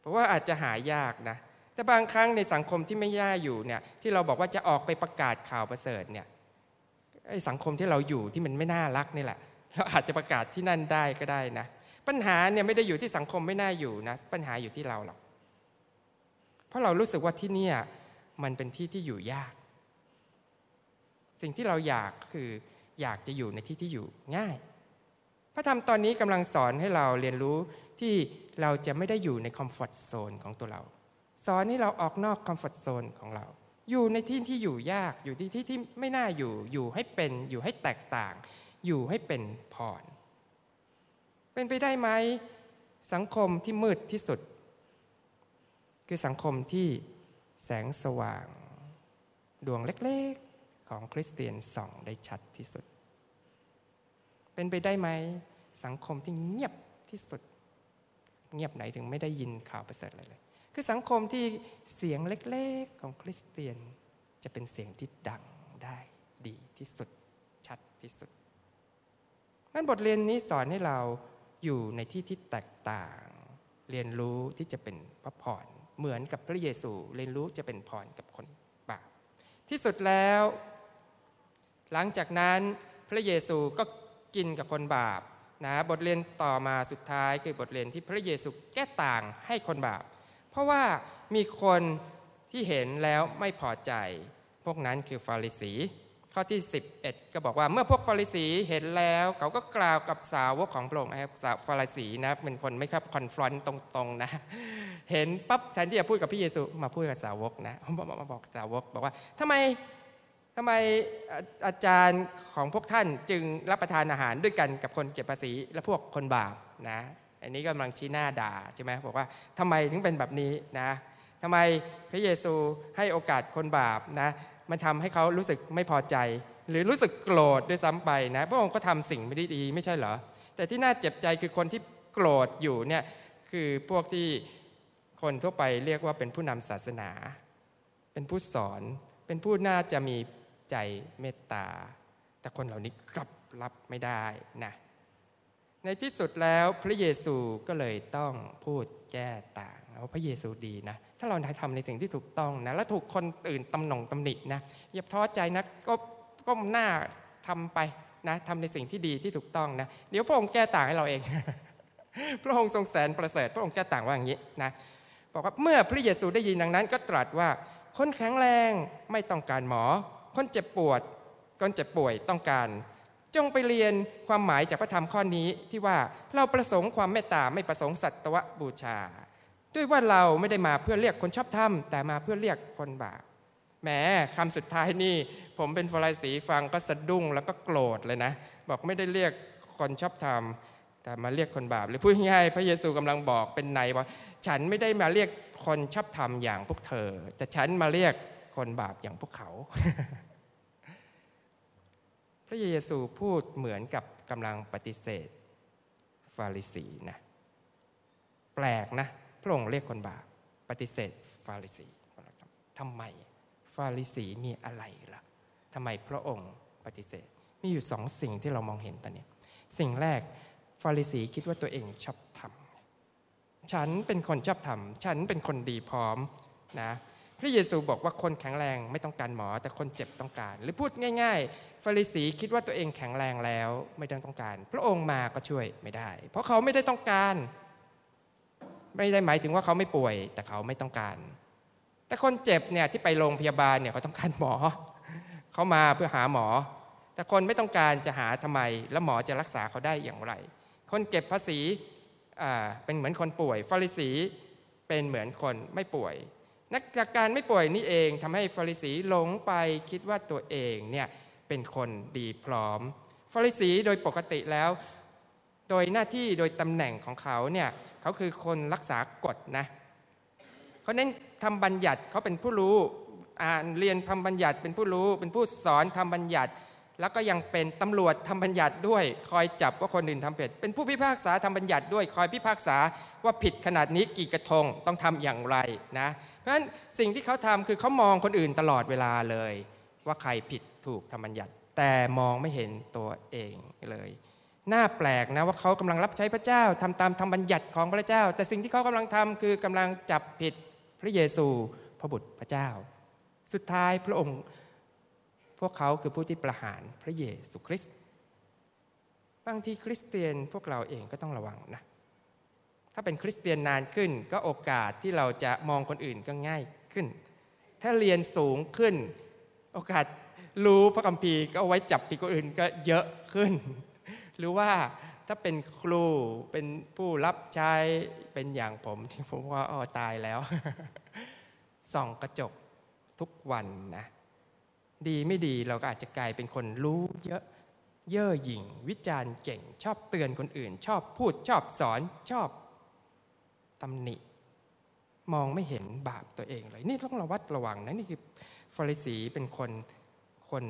เพราะว่าอาจจะหายากนะแต่บางครั้งในสังคมที่ไม่ย่าอยู่เนี่ยที่เราบอกว่าจะออกไปประกาศข่าวประเสริฐเนี่ยไอ้สังคมที่เราอยู่ที่มันไม่น่ารักนี่แหละเราอาจจะประกาศที่นั่นได้ก็ได้นะ ปัญหาเนี่ยไม่ได้อยู่ที่สังคมไม่น่าอยู่นะ ปัญหาอยู่ที่เราหรอกเพราะเรารู้สึกว่าที่เนี่ย มันเป็นที่ที่อยู่ยาก สิ่งที่เราอยากคืออยากจะอยู่ในที่ที่อยู่ง่าย พระธรรมตอนนี้กำลังสอนให้เราเรียนรู้ที่เราจะไม่ได้อยู่ใน comfort zone ของตัวเรา สอนให้เราออกนอก comfort zone ของเรา อยู่ในที่ที่อยู่ยาก อยู่ที่ที่ที่ไม่น่าอยู่ อยู่ให้เป็น อยู่ให้แตกต่าง อยู่ให้เป็นพร เป็นไปได้ไหมสังคมที่มืดที่สุด คือสังคมที่ แสงสว่าง ดวงเล็กๆของคริสเตียนส่องได้ชัดที่สุด เป็นไปได้ไหมสังคมที่เงียบที่สุด เงียบไหนถึงไม่ได้ยินข่าวประเสริฐอะไรเลย คือสังคมที่เสียงเล็กๆของคริสเตียนจะเป็นเสียงที่ดังได้ดีที่สุดชัดที่สุดนั้นบทเรียนนี้สอนให้เราอยู่ในที่ที่แตกต่าง เรียนรู้ที่จะเป็นพระพร เหมือนกับพระเยซูเรียนรู้จะเป็นพรกับคนบาปที่สุดแล้ว หลังจากนั้นพระเยซูก็กินกับคนบาปนะบทเรียนต่อมาสุดท้ายคือบทเรียนที่พระเยซูแก้ต่างให้คนบาป เพราะว่ามีคนที่เห็นแล้วไม่พอใจ พวกนั้นคือฟาริสี ข้อที่ 11 ก็บอกว่าเมื่อพวกฟาริสีเห็นแล้ว เขาก็กล่าวกับสาวกของพระองค์นะครับสาวฟาริสีนะเป็นคนไม่ครับคอนฟรอนต์ตรงๆนะ เห็นปั๊บแทนที่จะพูดกับพระเยซูมาพูดกับสาวกนะมาบอกสาวกบอกว่าทำไมทำไมอาจารย์ของพวกท่านจึงรับประทานอาหารด้วยกันกับคนเก็บภาษีและพวกคนบาปนะอันนี้กำลังชี้หน้าด่าใช่ไหมบอกว่าทำไมถึงเป็นแบบนี้นะทำไมพระเยซูให้โอกาสคนบาปนะมันทำให้เขารู้สึกไม่พอใจ หรือรู้สึกโกรธด้วยซ้ำไปนะพระองค์ก็ทำสิ่งไม่ดีไม่ใช่เหรอแต่ที่น่าเจ็บใจคือคนที่โกรธอยู่เนี่ยคือพวกที่ คนทั่วไปเรียกว่าเป็นผู้นำศาสนา เป็นผู้สอน เป็นผู้น่าจะมีใจเมตตา แต่คนเหล่านี้กลับรับไม่ได้นะ ในที่สุดแล้วพระเยซูก็เลยต้องพูดแก้ต่างว่าพระเยซูดีนะ ถ้าเราทำในสิ่งที่ถูกต้องนะ แล้วถูกคนอื่นตำหน่งตำหนินะ อย่าท้อใจนะ ก็ก็หน้าทำไปนะทำในสิ่งที่ดีที่ถูกต้องนะ เดี๋ยวพระองค์แก้ต่างให้เราเอง พระองค์ทรงแสนประเสริฐ พระองค์แก้ต่างว่าอย่างนี้นะ บอกว่าเมื่อพระเยซูได้ยินดังนั้น ก็ตรัสว่า คนแข็งแรงไม่ต้องการหมอ คนเจ็บปวดคนเจ็บป่วยต้องการ จงไปเรียนความหมายจากพระธรรมข้อนี้ที่ว่าเราประสงค์ความเมตตาไม่ประสงค์สัตวบูชา ด้วยว่าเราไม่ได้มาเพื่อเรียกคนชอบธรรมแต่มาเพื่อเรียกคนบาปแหมคำสุดท้ายนี่ ผมเป็นฟรายสีฟังก็สะดุ้งแล้วก็โกรธเลยนะ บอกไม่ได้เรียกคนชอบธรรม แต่มาเรียกคนบาปหรือพูดง่ายๆพระเยซูกำลังบอกเป็นในว่า ฉันไม่ได้มาเรียกคนชอบธรรมอย่างพวกเธอ แต่ฉันมาเรียกคนบาปอย่างพวกเขา พระเยซูพูดเหมือนกับกำลังปฏิเสธฟาริสีนะแปลกนะพระองค์เรียกคนบาปปฏิเสธฟาริสีทำไมฟาริสีมีอะไรละ่ะทำไมพระองค์ปฏิเสธ มีอยู่สองสิ่งที่เรามองเห็นตอนนี้ สิ่งแรก ฟาริสีคิดว่าตัวเองชอบทำฉันเป็นคนชอบทำฉันเป็นคนดีพร้อมนะพระเยซูบอกว่าคนแข็งแรงไม่ต้องการหมอ แต่คนเจ็บต้องการ หรือพูดง่ายๆฟาริสีคิดว่าตัวเองแข็งแรงแล้วไม่ต้องการ พระองค์มาก็ช่วยไม่ได้ เพราะเขาไม่ได้ต้องการ ไม่ได้หมายถึงว่าเขาไม่ป่วย แต่เขาไม่ต้องการ แต่คนเจ็บเนี่ยที่ไปโรงพยาบาลเนี่ยเขาต้องการหมอ เขามาเพื่อหาหมอ แต่คนไม่ต้องการจะหาทำไม แล้วหมอจะรักษาเขาได้อย่างไร คนเก็บภาษีเป็นเหมือนคนป่วยฟาริสีเป็นเหมือนคนไม่ป่วย นักจากการไม่ป่วยนี่เองทำให้ฟาริสีหลงไปคิดว่าตัวเองเนี่ยเป็นคนดีพร้อมฟาริสีโดยปกติแล้ว โดยหน้าที่โดยตำแหน่งของเขาเนี่ยเขาคือคนรักษากฎนะเขาเน้นทำบัญญัติเขาเป็นผู้รู้อ่านเรียนทำบัญญัติเป็นผู้รู้ เป็นผู้สอนทำบัญญัติ แล้วก็ยังเป็นตำรวจทำบัญญัติด้วย คอยจับว่าคนอื่นทำผิด เป็นผู้พิพากษาทำบัญญัติด้วย คอยพิพากษาว่าผิดขนาดนี้กี่กระทงต้องทำอย่างไรนะ เพราะฉะนั้นสิ่งที่เขาทำคือเขามองคนอื่นตลอดเวลาเลย ว่าใครผิดถูกทำบัญญัติ แต่มองไม่เห็นตัวเองเลยน่าแปลกนะว่าเขากำลังรับใช้พระเจ้าทำตามทำบัญญัติของพระเจ้า แต่สิ่งที่เขากำลังทำคือกำลังจับผิดพระเยซูพระบุตรพระเจ้า สุดท้ายพระองค์ วกเขาคือผู้ที่ประหารพระเยซูคริสต์บางทีคริสเตียนพวกเราเองก็ต้องระวังนะ ถ้าเป็นคริสเตียนนานขึ้นก็โอกาสที่เราจะมองคนอื่นก็ง่ายขึ้น ถ้าเรียนสูงขึ้น โอกาสรู้พระคัมภีร์ก็เอาไว้จับผิดคนอื่นก็เยอะขึ้น หรือว่าถ้าเป็นครูเป็นผู้รับใช้เป็นอย่างผมที่ผมว่าอ๋อตายแล้วส่องกระจกทุกวันนะ ดีไม่ดีเราก็อาจจะกลายเป็นคนรู้เยอะเย่อหยิ่ง วิจารณ์เก่ง ชอบเตือนคนอื่น ชอบพูดชอบสอนชอบตำหนิ มองไม่เห็นบาปตัวเองเลย นี่ต้องระวัดระวังนะนี่คือฟาริสีเป็นคนคน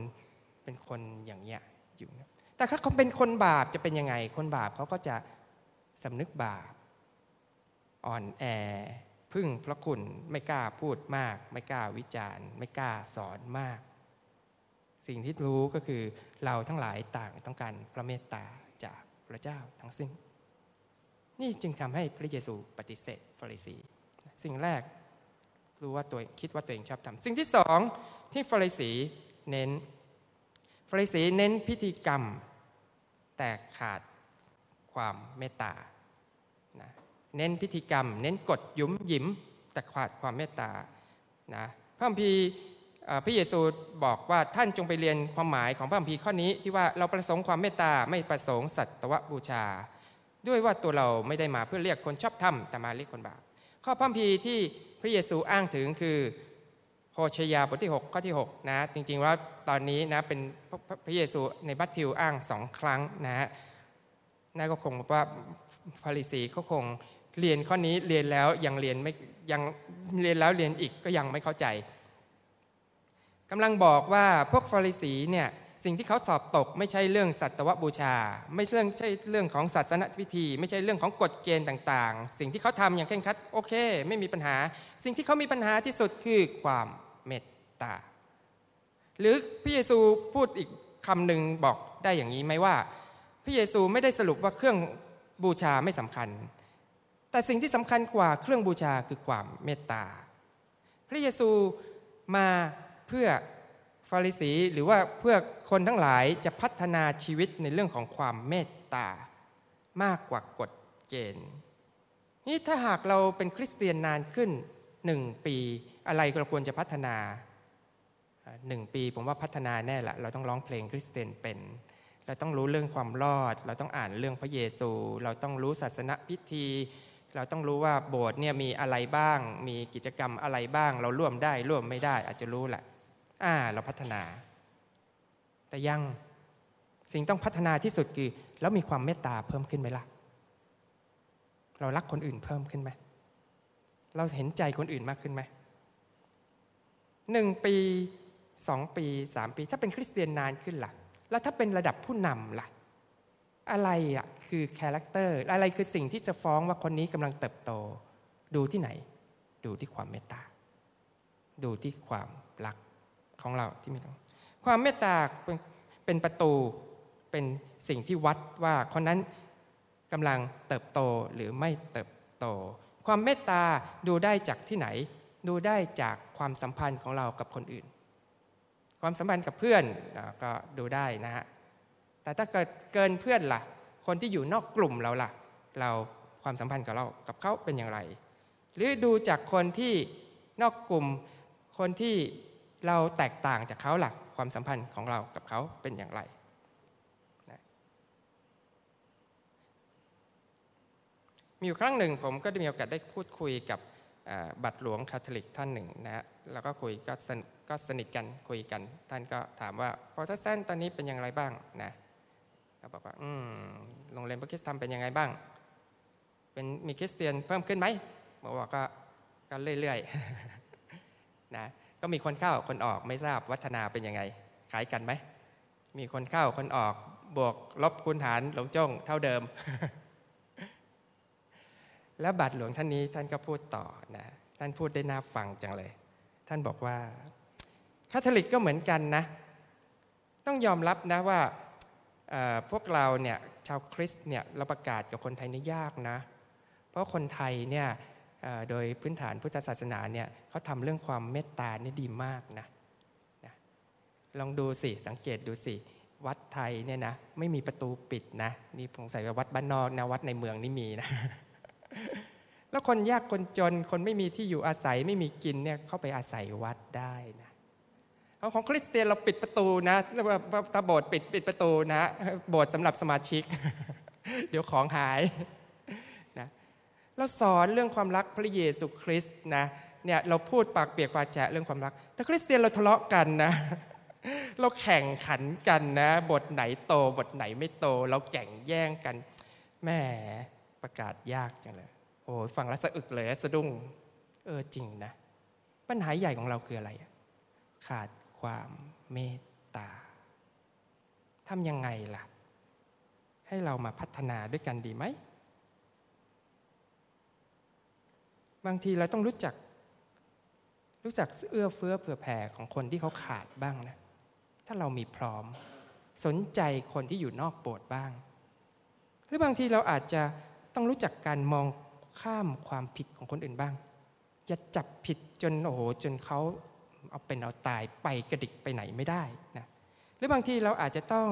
เป็นคนอย่างเงี้ยอยู่นะแต่ถ้าเขาเป็นคนบาปจะเป็นยังไง คนบาปเขาก็จะสำนึกบาป อ่อนแอ พึ่งพระคุณไม่กล้าพูดมาก ไม่กล้าวิจารณ์ ไม่กล้าสอนมาก สิ่งที่รู้ก็คือเราทั้งหลายต่างต้องการพระเมตตาจากพระเจ้าทั้งสิ้น นี่จึงทำให้พระเยซูปฏิเสธฟาริสี สิ่งแรกรู้ว่าตัวคิดว่าตัวเองชอบทำสิ่งที่สองที่ฟาริสีเน้นฟาริสีเน้นพิธีกรรม แต่ขาดความเมตตานะเน้นพิธีกรรม เน้นกฎยุ้มยิ้มแต่ขาดความเมตตานะพระคัมภีร์ พระเยซูบอกว่าท่านจงไปเรียนความหมายของพระคัมภีร์ข้อนี้ที่ว่าเราประสงค์ความเมตตาไม่ประสงค์สัตวบูชา ด้วยว่าตัวเราไม่ได้มาเพื่อเรียกคนชอบธรรมแต่มาเรียกคนบาปข้อพระคัมภีร์ที่พระเยซูอ้างถึงคือโฮชยาบทที่ 6 ข้อที่6นะจริงๆว่าตอนนี้นะเป็นพระเยซูในบัตทิวอ้างสองครั้งนะฮะนั่นก็คงว่าฟาริสีก็คงเรียนข้อนี้เรียนแล้วยังเรียนไม่ยังเรียนแล้วเรียนอีกก็ยังไม่เข้าใจ กำลังบอกว่าพวกฟาริสีเนี่ยสิ่งที่เขาสอบตกไม่ใช่เรื่องสัตวบูชา ไม่ใช่องใช่เรื่องของศาสนพิธี ไม่ใช่เรื่องของกฎเกณฑ์ต่างๆ สิ่งที่เขาทำอย่างเคร่งครัดโอเค ไม่มีปัญหา สิ่งที่เขามีปัญหาที่สุดคือความเมตตา หรือพระเยซูพูดอีกคำหนึ่งบอกได้อย่างนี้ไหมว่า พระเยซูไม่ได้สรุปว่าเครื่องบูชาไม่สำคัญ แต่สิ่งที่สำคัญกว่าเครื่องบูชาคือความเมตตา พระเยซูมา เพื่อฟาริสีหรือว่าเพื่อคนทั้งหลายจะพัฒนาชีวิตในเรื่องของความเมตตามากกว่ากฎเกณฑ์นี่ถ้าหากเราเป็นคริสเตียนนานขึ้นหนึ่งปีอะไรเราควรจะพัฒนาหนึ่งปีผมว่าพัฒนาแน่ละเราต้องร้องเพลงคริสเตียนเป็น เราต้องรู้เรื่องความรอด เราต้องอ่านเรื่องพระเยซู เราต้องรู้ศาสนพิธี เราต้องรู้ว่าโบสถ์เนี่ยมีอะไรบ้าง มีกิจกรรมอะไรบ้าง เราร่วมได้ร่วมไม่ได้อาจจะรู้แหละ อ่าเราพัฒนา แต่ยังสิ่งต้องพัฒนาที่สุดคือแล้วมีความเมตตาเพิ่มขึ้นไหมล่ะ เรารักคนอื่นเพิ่มขึ้นไหม เราเห็นใจคนอื่นมากขึ้นไหมหนึ่งปีสองปีสามปี ถ้าเป็นคริสเตียนนานขึ้นล่ะ แล้วถ้าเป็นระดับผู้นำล่ะ อะไรอะคือ character อะไรคือสิ่งที่จะฟ้องว่าคนนี้กำลังเติบโต ดูที่ไหน ดูที่ความเมตตา ดูที่ความรัก ของเราที่มีความเมตตาเป็นประตูเป็นสิ่งที่วัดว่าคนนั้นกำลังเติบโตหรือไม่เติบโต ความเมตตาดูได้จากที่ไหน ดูได้จากความสัมพันธ์ของเรากับคนอื่น ความสัมพันธ์กับเพื่อนก็ดูได้นะฮะแต่ถ้าเกิดเกินเพื่อนละ่ะ คนที่อยู่นอกกลุ่มเราละ่ะ เราความสัมพันธ์กับเรากับเขาเป็นอย่างไร หรือดูจากคนที่นอกกลุ่มคนที่ เราแตกต่างจากเขาล่ะ ความสัมพันธ์ของเรากับเขาเป็นอย่างไรนะมีอยู่ครั้งหนึ่งผมก็ได้มีโอกาสได้พูดคุยกับบาทหลวงคาทอลิกท่านหนึ่งนะฮะแล้วก็คุยก็สก็สนิทกันคุยกัน ท่านก็ถามว่าโปรเตสแตนต์ตอนนี้เป็นอย่างไรบ้างนะเขาบอกว่าอืมโรงเรียนพระคริสตธรรมเป็นยังไงบ้าง เป็นมีคริสเตียนเพิ่มขึ้นไหมบอกว่าก็ก็เรื่อยๆนะ ก็มีคนเข้าคนออกไม่ทราบวัฒนาเป็นยังไงขายกันไหม มีคนเข้าคนออกบวกลบคูณหารหลงจ้องเท่าเดิม แล้วบาทหลวงท่านนี้ท่านก็พูดต่อนะท่านพูดได้น่าฟังจังเลย ท่านบอกว่าคาทอลิกก็เหมือนกันนะ ต้องยอมรับนะว่าพวกเราเนี่ยชาวคริสต์เนี่ยเราประกาศกับคนไทยนี่ยากนะ เพราะคนไทยเนี่ย โดยพื้นฐานพุทธศาสนาเนี่ยเขาทำเรื่องความเมตตานี่ดีมากนะนะ ลองดูสิสังเกตดูสิ วัดไทยเนี่ยนะไม่มีประตูปิดนะนี่ผมใส่ว่าวัดบ้านนอกนะวัดในเมืองนี่มีนะ แล้วคนยากคนจนคนไม่มีที่อยู่อาศัยไม่มีกินเนี่ยเข้าไปอาศัยวัดได้นะเอาของคริสเตียนเราปิดประตูนะตาโบสถ์ปิดปิดประตูนะ โบสถ์สำหรับสมาชิก เดี๋ยวของหาย เราสอนเรื่องความรักพระเยซูคริสต์นะเนี่ยเราพูดปากเปียกปากแฉะเรื่องความรัก แต่คริสเตียนเราทะเลาะกันนะ เราแข่งขันกันนะ บทไหนโตบทไหนไม่โต เราแข่งแย่งกันแม่ประกาศยากจังเลยโอ้ฟังแล้วสะอึกเลยสะดุ้งเออจริงนะ ปัญหาใหญ่ของเราคืออะไร ขาดความเมตตาทำยังไงล่ะ ให้เรามาพัฒนาด้วยกันดีไหม บางทีเราต้องรู้จัก รู้จักเอื้อเฟื้อเผื่อแผ่ของคนที่เขาขาดบ้างนะ ถ้าเรามีพร้อม สนใจคนที่อยู่นอกโบสถ์บ้าง หรือบางทีเราอาจจะต้องรู้จักการมองข้ามความผิดของคนอื่นบ้าง อย่าจับผิดจนโอ้โหจนเขาเอาเป็นเอาตายไปกระดิกไปไหนไม่ได้นะหรือบางทีเราอาจจะต้อง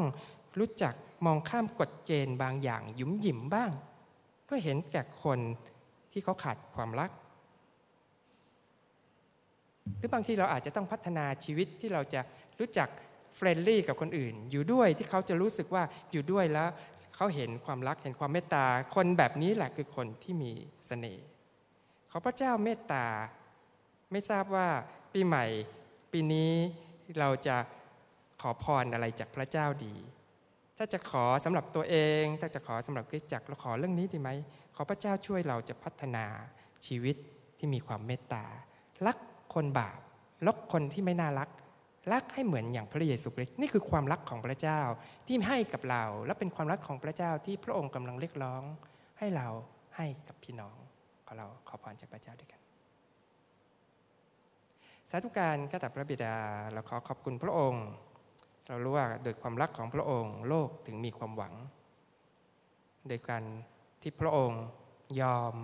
รู้จักมองข้ามกฎเกณฑ์บางอย่างหยุมหยิมบ้าง เพื่อเห็นแก่คนที่เขาขาดความรัก หรือบางทีเราอาจจะต้องพัฒนาชีวิตที่เราจะรู้จัก friendly กับคนอื่น อยู่ด้วยที่เขาจะรู้สึกว่าอยู่ด้วยแล้วเขาเห็นความรักเห็นความเมตตา คนแบบนี้แหละคือคนที่มีเสน่ห์ขอพระเจ้าเมตตา ไม่ทราบว่าปีใหม่ปีนี้เราจะขอพรอะไรจากพระเจ้าดี ถ้าจะขอสำหรับตัวเอง ถ้าจะขอสำหรับคริสตจักรเราขอเรื่องนี้ดีไหมขอพระเจ้าช่วยเราจะพัฒนาชีวิตที่มีความเมตตารัก คนบาปรักคนที่ไม่น่ารัก รักให้เหมือนอย่างพระเยซูคริสต์นี่คือความรักของพระเจ้าที่ให้กับเรา และเป็นความรักของพระเจ้าที่พระองค์กำลังเรียกร้อง ให้เราให้กับพี่น้องขอเราขอพรจากพระเจ้าด้วยกัน สาธุการข้าแต่พระบิดาเราขอขอบคุณพระองค์ เรารู้ว่าโดยความรักของพระองค์ โลกถึงมีความหวัง โดยการที่พระองค์ยอม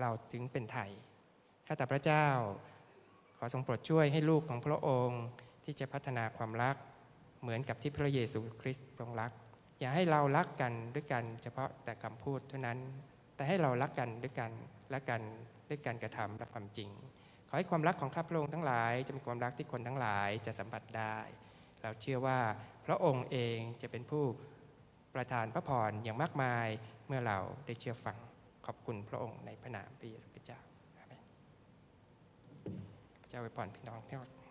เราถึงเป็นไทยข้าแต่พระเจ้า ขอทรงโปรดช่วยให้ลูกของพระองค์ที่จะพัฒนาความรักเหมือนกับที่พระเยซูคริสต์ทรงรัก อย่าให้เรารักกันด้วยกันเฉพาะแต่คำพูดเท่านั้น แต่ให้เรารักกันด้วยกันและกันด้วยการกระทำและความจริง ขอให้ความรักของข้าพระองค์ทั้งหลาย จะเป็นความรักที่คนทั้งหลายจะสัมผัสได้ เราเชื่อว่าพระองค์เองจะเป็นผู้ประทานพระพรอย่างมากมายเมื่อเราได้เชื่อฟังขอบคุณพระองค์ในพระนามพระเยซูคริสต์เจ้า จ้าไว้ป่อนพี่น้องที่รัก